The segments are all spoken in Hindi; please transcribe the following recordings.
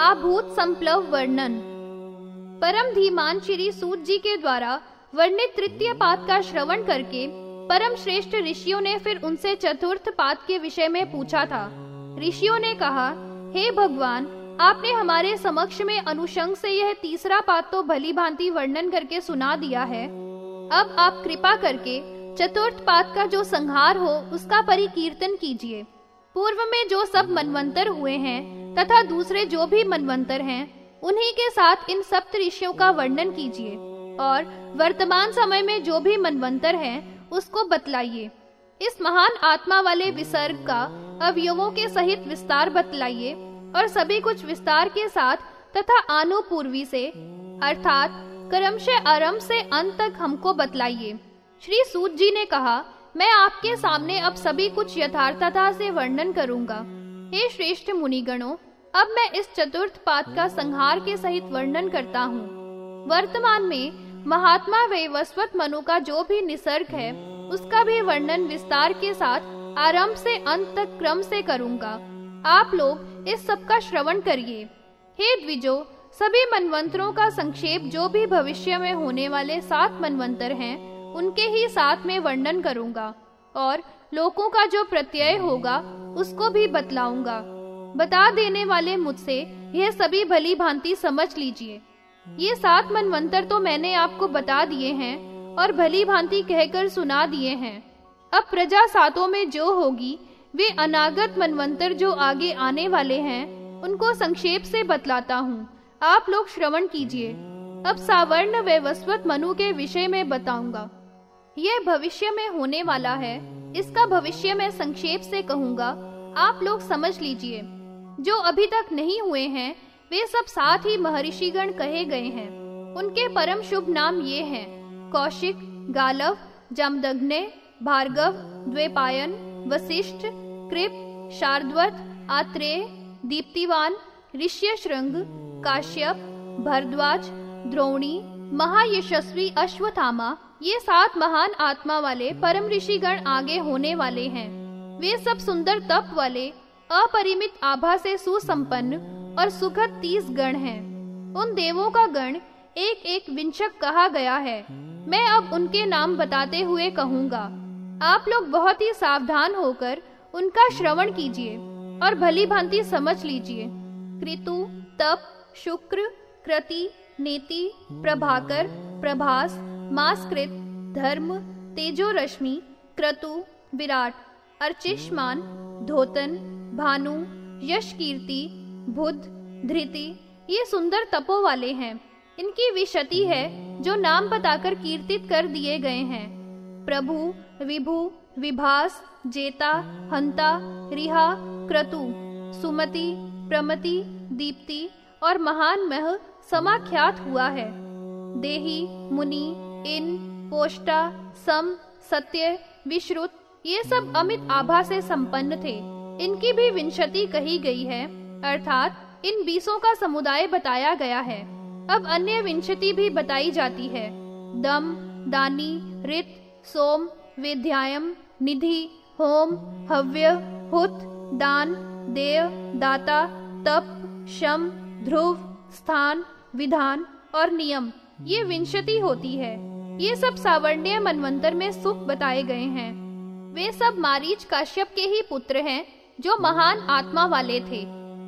आभूत संप्लव वर्णन। परम धीमान श्री सूत जी के द्वारा वर्णित तृतीय पाद का श्रवण करके परम श्रेष्ठ ऋषियों ने फिर उनसे चतुर्थ पाद के विषय में पूछा था। ऋषियों ने कहा, हे भगवान, आपने हमारे समक्ष में अनुशंग से यह तीसरा पाद तो भली भांति वर्णन करके सुना दिया है। अब आप कृपा करके चतुर्थ पाद का जो संहार हो, उसका परिकीर्तन कीजिए। पूर्व में जो सब मनवंतर हुए हैं तथा दूसरे जो भी मनवंतर हैं, उन्हीं के साथ इन सप्त ऋषियों का वर्णन कीजिए, और वर्तमान समय में जो भी मनवंतर हैं, उसको बतलाइए। इस महान आत्मा वाले विसर्ग का अवयवों के सहित विस्तार बतलाइए, और सभी कुछ विस्तार के साथ तथा आनुपूर्वी से, अर्थात क्रमशः आरंभ से अंत तक हमको बतलाइए। श्री सूत जी ने कहा, मैं आपके सामने अब सभी कुछ यथार्थता से वर्णन करूँगा। हे श्रेष्ठ मुनिगणों, अब मैं इस चतुर्थ पाद का संहार के सहित वर्णन करता हूँ। वर्तमान में महात्मा वैवस्वत मनु का जो भी निसर्ग है, उसका भी वर्णन विस्तार के साथ आरंभ से अंत तक क्रम से करूँगा। आप लोग इस सब का श्रवण करिए। हे द्विजो, सभी मनवंतरों का संक्षेप जो भी भविष्य में होने वाले सात मनवंतर हैं, उनके ही साथ में वर्णन करूँगा। और लोगों का जो प्रत्यय होगा, उसको भी बतलाऊँगा। बता देने वाले मुझसे, यह सभी भली भांति समझ लीजिए। ये सात मनवंतर तो मैंने आपको बता दिए हैं और भली भांति कहकर सुना दिए हैं। अब प्रजा सातों में जो होगी, वे अनागत मनवंतर जो आगे आने वाले हैं, उनको संक्षेप से बतलाता हूँ। आप लोग श्रवण कीजिए। अब सावर्ण वैवस्वत मनु के विषय में बताऊँगा। यह भविष्य में होने वाला है। इसका भविष्य में संक्षेप से कहूँगा। आप लोग समझ लीजिए। जो अभी तक नहीं हुए हैं, वे सब साथ ही महर्षिगण कहे गए हैं। उनके परम शुभ नाम ये हैं, कौशिक, गालव, जमदग्ने, भार्गव, द्वेपायन, वशिष्ठ, कृप, शार्दवत, आत्रेय, दीप्तिवान ऋष्य श्रृंग काश्यप, भरद्वाज, द्रोणी, महायशस्वी अश्वथामा ये सात महान आत्मा वाले परम ऋषिगण आगे होने वाले हैं। वे सब सुंदर तप वाले, अपरिमित आभा से सुसंपन्न और सुखद तीस गण हैं। उन देवों का गण एक एक विंशक कहा गया है। मैं अब उनके नाम बताते हुए कहूँगा। आप लोग बहुत ही सावधान होकर उनका श्रवण कीजिए और भली भांति समझ लीजिए। कृतु, तप, शुक्र, कृति, नेति, प्रभाकर, प्रभास मासकृत, धर्म तेजो रश्मि क्रतु, विराट, अर्चिष्मान, धोतन, भानु यश कीर्ति बुध, धृति, ये सुंदर तपो वाले हैं। इनकी विशति है जो नाम बताकर कीर्तित कर दिए गए हैं। प्रभु, विभु, विभास, जेता, हंता, रिहा, क्रतु, सुमति, प्रमति, दीप्ति और महान मह समाख्यात हुआ है। देही, मुनि इन, पोष्टा, सम, सत्य, विश्रुत, ये सब अमित आभा से संपन्न थे। इनकी भी विंशति कही गई है, अर्थात इन बीसों का समुदाय बताया गया है। अब अन्य विंशति भी बताई जाती है। दम, दानी रित सोम विद्यायम निधि, होम, हव्य, हुत, दान देय दाता, तप, शम, ध्रुव, स्थान, विधान और नियम, ये विंशति होती है। ये सब सावर्ण्य मनवंतर में सुख बताए गए हैं। वे सब मारीच काश्यप के ही पुत्र हैं, जो महान आत्मा वाले थे।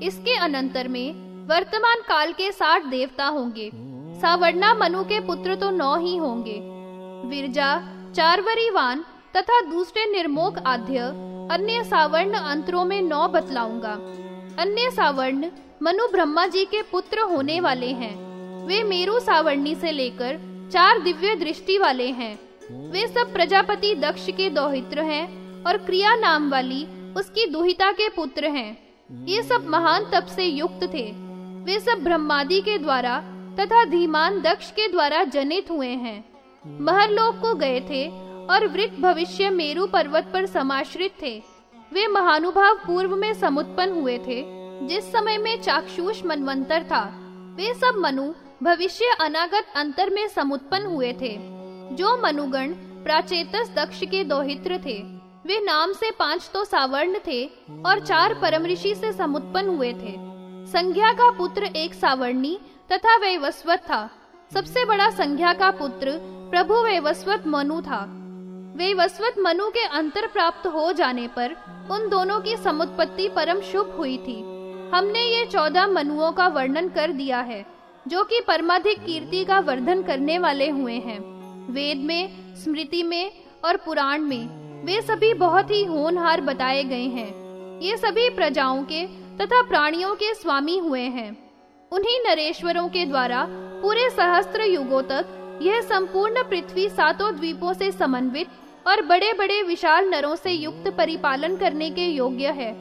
इसके अनंतर में वर्तमान काल के साठ देवता होंगे। सावर्णा मनु के पुत्र तो नौ ही होंगे। विरजा, चारवरीवान तथा दूसरे निर्मोक आद्य अन्य सावर्ण अंतरों में नौ बतलाऊँगा। अन्य सावर्ण मनु ब्रह्मा जी के पुत्र होने वाले हैं। वे मेरु सावर्णी से लेकर चार दिव्य दृष्टि वाले हैं। वे सब प्रजापति दक्ष के दोहित्र हैं और क्रिया नाम वाली उसकी दुहिता के पुत्र हैं। ये सब महान तप से युक्त थे। वे सब ब्रह्मादि के द्वारा तथा धीमान दक्ष के द्वारा जनित हुए हैं। महरलोक को गए थे और वृत भविष्य मेरु पर्वत पर समाश्रित थे। वे महानुभाव पूर्व में समुत्पन्न हुए थे, जिस समय में चाक्षुष मनवंतर था। वे सब मनु भविष्य अनागत अंतर में समुत्पन्न हुए थे। जो मनुगण प्राचेतस दक्ष के दोहित्र थे, वे नाम से पाँच तो सावर्ण थे और चार परम ऋषि से समुत्पन्न हुए थे। संज्ञा का पुत्र एक सावर्णी तथा वैवस्वत था। सबसे बड़ा संज्ञा का पुत्र प्रभु वैवस्वत मनु था। वैवस्वत मनु के अंतर प्राप्त हो जाने पर उन दोनों की समुत्पत्ति परम शुभ हुई थी। हमने ये चौदह मनुओं का वर्णन कर दिया है। जो कि परमाधिक कीर्ति का वर्धन करने वाले हुए हैं। वेद में, स्मृति में और पुराण में वे सभी बहुत ही होनहार बताए गए हैं। ये सभी प्रजाओं के तथा प्राणियों के स्वामी हुए हैं। उन्हीं नरेश्वरों के द्वारा पूरे सहस्त्र युगों तक यह संपूर्ण पृथ्वी सातों द्वीपों से समन्वित और बड़े बड़े विशाल नरों से युक्त परिपालन करने के योग्य है।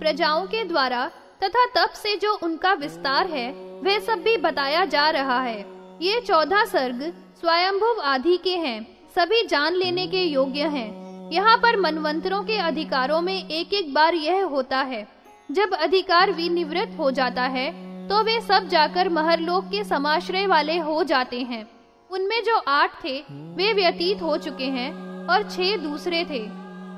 प्रजाओं के द्वारा तथा तप से जो उनका विस्तार है वह सब भी बताया जा रहा है। ये चौदह सर्ग स्वयंभुव आदि के हैं, सभी जान लेने के योग्य हैं। यहाँ पर मनवंतरों के अधिकारों में एक एक बार यह होता है। जब अधिकार विनिवृत्त हो जाता है तो वे सब जाकर महरलोक के समाश्रय वाले हो जाते हैं। उनमें जो आठ थे, वे व्यतीत हो चुके हैं और छह दूसरे थे।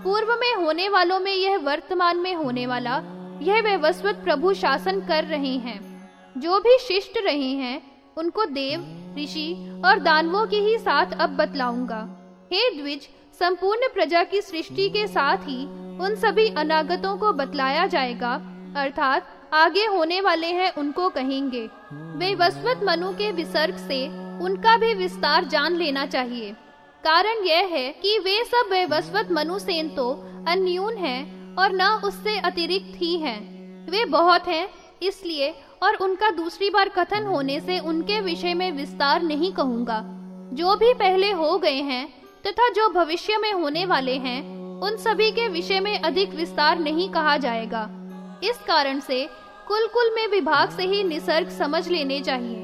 पूर्व में होने वालों में यह वर्तमान में होने वाला, यह व्यवस्वत प्रभु शासन कर रहे हैं। जो भी शिष्ट रहे हैं, उनको देव, ऋषि और दानवों के ही साथ अब बतलाऊँगा। हे द्विज, संपूर्ण प्रजा की सृष्टि के साथ ही उन सभी अनागतों को बतलाया जाएगा, अर्थात आगे होने वाले हैं उनको कहेंगे। वे वस्वत मनु के विसर्ग से उनका भी विस्तार जान लेना चाहिए। कारण यह है कि वे सब वैवस्वत मनुसेन तो अन्यून हैं और न उससे अतिरिक्त ही हैं। वे बहुत हैं, इसलिए और उनका दूसरी बार कथन होने से उनके विषय में विस्तार नहीं कहूँगा। जो भी पहले हो गए हैं, तथा जो भविष्य में होने वाले हैं, उन सभी के विषय में अधिक विस्तार नहीं कहा जाएगा। इस कारण से कुल कुल में विभाग से ही निसर्ग समझ लेने चाहिए।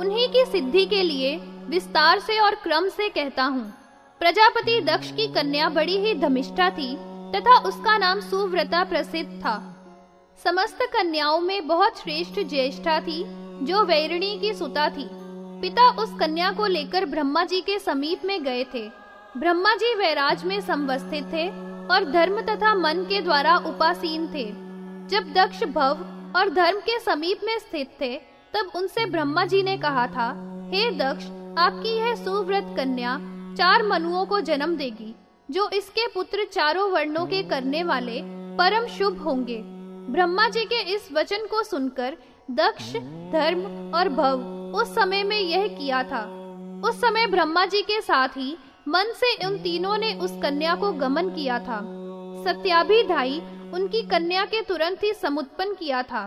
उन्हीं की सिद्धि के लिए विस्तार से और क्रम से कहता हूँ। प्रजापति दक्ष की कन्या बड़ी ही धमिष्ठा थी, तथा उसका नाम सुव्रता प्रसिद्ध था। समस्त कन्याओं में बहुत श्रेष्ठ ज्येष्ठा थी, जो वैरणी की सुता थी। पिता उस कन्या को लेकर ब्रह्मा जी के समीप में गए थे। ब्रह्मा जी वैराज में संवस्थित थे और धर्म तथा मन के द्वारा उपासीन थे। जब दक्ष भव और धर्म के समीप में स्थित थे, तब उनसे ब्रह्मा जी ने कहा था, हे दक्ष, आपकी यह सुव्रत कन्या चार मनुओं को जन्म देगी, जो इसके पुत्र चारों वर्णों के करने वाले परम शुभ होंगे। ब्रह्मा जी के इस वचन को सुनकर दक्ष, धर्म और भव उस समय में यह किया था। उस समय ब्रह्मा जी के साथ ही मन से उन तीनों ने उस कन्या को गमन किया था। सत्याभिधाई उनकी कन्या के तुरंत ही समुत्पन्न किया था।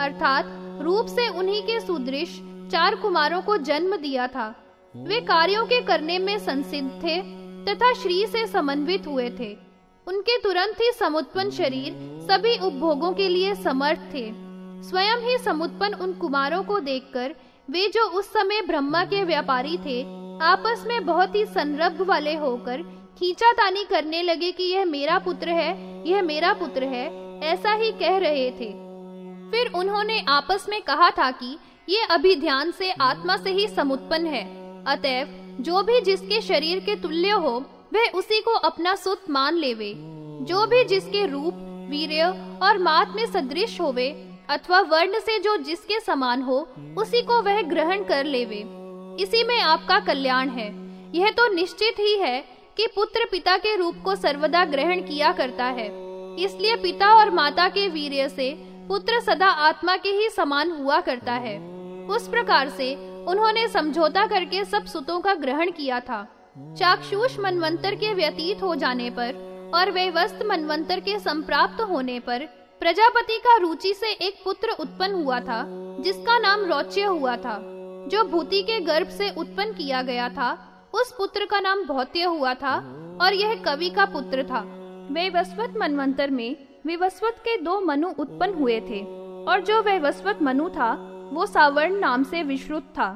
अर्थात रूप से उन्हीं के सुदृश चार कुमारों को जन्म दिया था। वे कार्यों के करने में संसिद्ध थे तथा श्री से समन्वित हुए थे। उनके तुरंत ही समुत्पन्न शरीर सभी उपभोगों के लिए समर्थ थे। स्वयं ही समुत्पन्न उन कुमारों को देखकर वे जो उस समय ब्रह्मा के व्यापारी थे, आपस में बहुत ही संरभ वाले होकर खींचातानी करने लगे कि यह मेरा पुत्र है, यह मेरा पुत्र है, ऐसा ही कह रहे थे। फिर उन्होंने आपस में कहा था कि ये अभिध्यान से आत्मा से ही समुत्पन्न है, अतएव जो भी जिसके शरीर के तुल्य हो वह उसी को अपना सुत मान लेवे। जो भी जिसके रूप, वीर्य और मात में सदृश होवे, अथवा वर्ण से जो जिसके समान हो, उसी को वह ग्रहण कर लेवे। इसी में आपका कल्याण है। यह तो निश्चित ही है कि पुत्र पिता के रूप को सर्वदा ग्रहण किया करता है। इसलिए पिता और माता के वीर्य से पुत्र सदा आत्मा के ही समान हुआ करता है। उस प्रकार से उन्होंने समझौता करके सब सुतों का ग्रहण किया था। चाक्षुष मनवंतर के व्यतीत हो जाने पर और वे वस्त मनवंतर के संप्राप्त होने पर प्रजापति का रुचि से एक पुत्र उत्पन्न हुआ था, जिसका नाम रौच्य हुआ था, जो भूति के गर्भ से उत्पन्न किया गया था। उस पुत्र का नाम भौत्य हुआ था और यह कवि का पुत्र था। वे वस्वत मनवंतर में विवस्वत के दो मनु उत्पन्न हुए थे और जो वैवस्वत मनु था, वो सावर्ण नाम से विश्रुत था।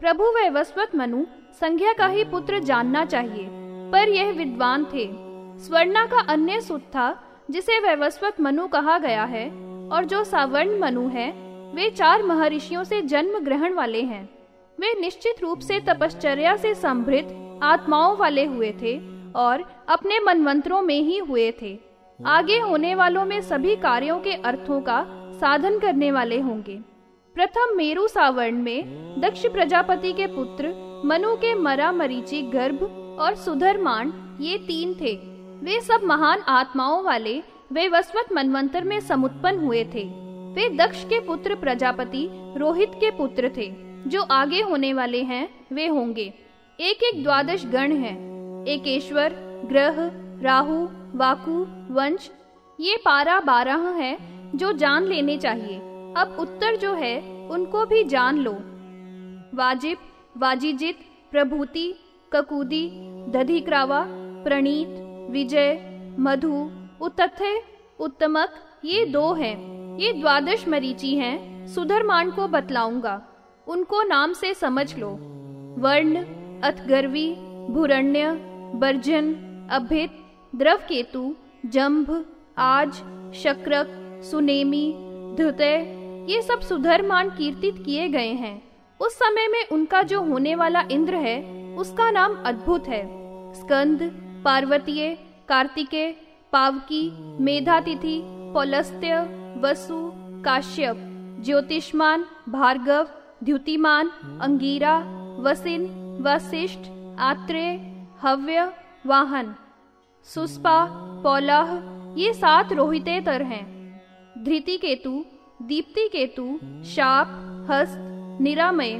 प्रभु वैवस्वत मनु संज्ञा का ही पुत्र जानना चाहिए। पर यह विद्वान थे। स्वर्णा का अन्य सुत था, जिसे वैवस्वत मनु कहा गया है, और जो सावर्ण मनु है, वे चार महर्षियों से जन्म ग्रहण वाले हैं। वे निश्चित रूप से तपश्चर्या से संभृत आत्माओं वाले हुए थे, और अपने मनवंतरों में ही हुए थे। आगे होने वालों में सभी कार्यों के अर्थों का साधन करने वाले होंगे। प्रथम मेरु सावर्ण में दक्ष प्रजापति के पुत्र मनु के मरा मरीची, गर्भ और सुधरमान ये तीन थे। वे सब महान आत्माओं वाले, वे वस्वत मनवंतर में समुत्पन्न हुए थे। वे दक्ष के पुत्र प्रजापति, रोहित के पुत्र थे। जो आगे होने वाले हैं, वे होंगे। एक एक द्वादश गण हैं। एकेश्वर, ग्रह, राहु, वाकु, वंश, ये पारा बारह हैं जो जान लेने चाहिए। अब उत्तर जो है, उनको भी जान लो। वाजिब वाजिजित, प्रभूति, ककुदी, दधिक्रावा, प्रणीत, विजय, मधु उतथे उत्तमक, ये दो हैं। ये द्वादश मरीची हैं सुधरमान को बतलाऊँगा। उनको नाम से समझ लो। वर्ण, अथगर्वी, भूरण्य, बर्जन अभित द्रव केतु जम्भ आज, शक्रक, सुनेमी, धुतय, ये सब सुधरमान कीर्तित किए गए हैं। उस समय में उनका जो होने वाला इंद्र है, उसका नाम अद्भुत है। स्कंद, पार्वतीय कार्तिकेय पावकी, मेधातिथि, पौलस्त्य, वसु, काश्यप, ज्योतिष्मान, भार्गव, द्युतिमान, अंगीरा, वसिन वशिष्ठ आत्रेय, हव्य, वाहन सुस्पा पौलाह, ये सात रोहितेतर हैं। धृति केतु, दीप्ति केतु, शाप, हस्त निरामय,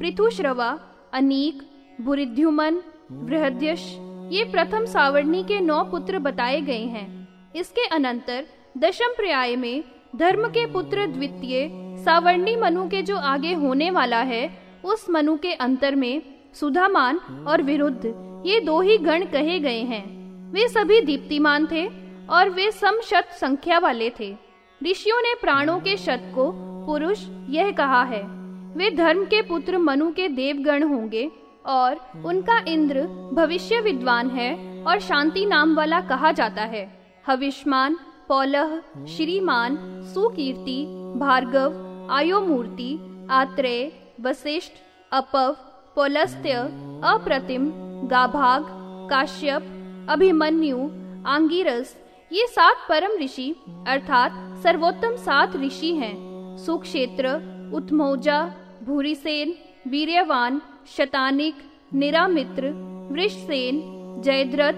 पृथुश्रवा, अनीक बुरिध्युमन बृहद्यश, ये प्रथम सावर्णी के नौ पुत्र बताए गए हैं। इसके अनंतर दशम पर्याय में धर्म के पुत्र द्वितीय, सावर्णी मनु के जो आगे होने वाला है, उस मनु के अंतर में सुधामान और विरुद्ध ये दो ही गण कहे गए हैं। वे सभी दीप्तिमान थे और वे सम शत संख्या वाले थे। ऋषियों ने प्राणों के शत को पुरुष यह कहा है। वे धर्म के पुत्र मनु के देवगण होंगे, और उनका इंद्र भविष्य विद्वान है और शांति नाम वाला कहा जाता है। हविष्मान, पौलह, श्रीमान, सुकीर्ति, भार्गव, आयोमूर्ति, आत्रेय, वशिष्ठ, अपव, पौलस्त्य, अप्रतिम, गाभाग, काश्यप, अभिमन्यु, आंगिरस, ये सात परम ऋषि, अर्थात सर्वोत्तम सात ऋषि हैं। सुक्षेत्र, उत्मौजा भूरिसेन, वीर्यवान, शतानिक, निरामित्र, वृषसेन, जयद्रथ,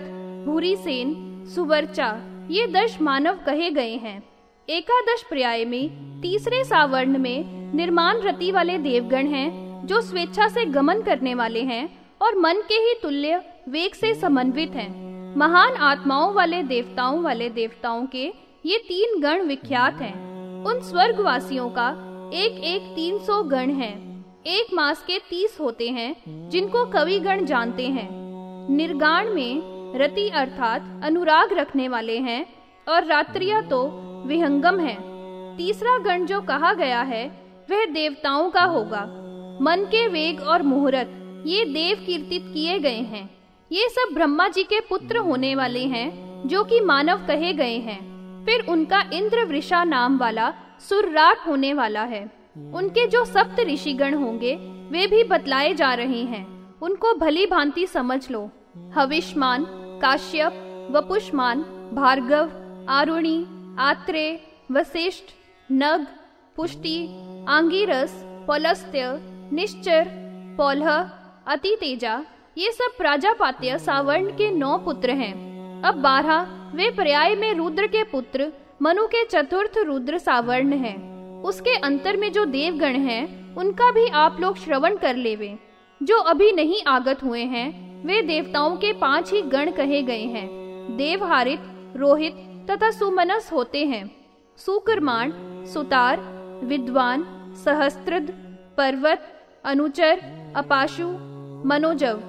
भूरिसेन, सुवर्चा, ये दश मानव कहे गए हैं। एकादश पर्याय में, तीसरे सावर्ण में, निर्माण रति वाले देवगण हैं, जो स्वेच्छा से गमन करने वाले हैं, और मन के ही तुल्य, वेग से समन्वित हैं। महान आत्माओं वाले देवताओं वाले देवताओं के, ये तीन गण विख्यात हैं। उन स्वर्गवासियों का एक एक तीन सौ गण है। एक मास के तीस होते हैं, जिनको कवि गण जानते हैं। निर्गाण में रति अर्थात अनुराग रखने वाले हैं और रात्रिया तो विहंगम है। तीसरा गण जो कहा गया है, वह देवताओं का होगा। मन के वेग और मुहूर्त, ये देव कीर्तित किए गए हैं। ये सब ब्रह्मा जी के पुत्र होने वाले हैं, जो कि मानव कहे गए हैं। फिर उनका इंद्र वृषा नाम वाला सुरराट होने वाला है। उनके जो सप्त ऋषिगण होंगे, वे भी बतलाए जा रहे हैं। उनको भली भांति समझ लो। हविष्मान, काश्यप, वपुष्मान, भार्गव, आरुणी, आत्रे वशिष्ठ नग, पुष्टि, आंगिरस, पौलस्त्य, निश्चर, पौलह अति तेजा ये सब प्राजापात्य सावर्ण के नौ पुत्र हैं। अब बारह, वे पर्याय में रुद्र के पुत्र, मनु के चतुर्थ रुद्र सावर्ण हैं। उसके अंतर में जो देवगण हैं, उनका भी आप लोग श्रवण कर लेवे। जो अभी नहीं आगत हुए हैं, वे देवताओं के पाँच ही गण कहे गए हैं। देवहारित, रोहित तथा सुमनस होते हैं। सुकर्माण, सुतार, विद्वान, सहस्त्रद, पर्वत, अनुचर, अपाशु, मनोजव।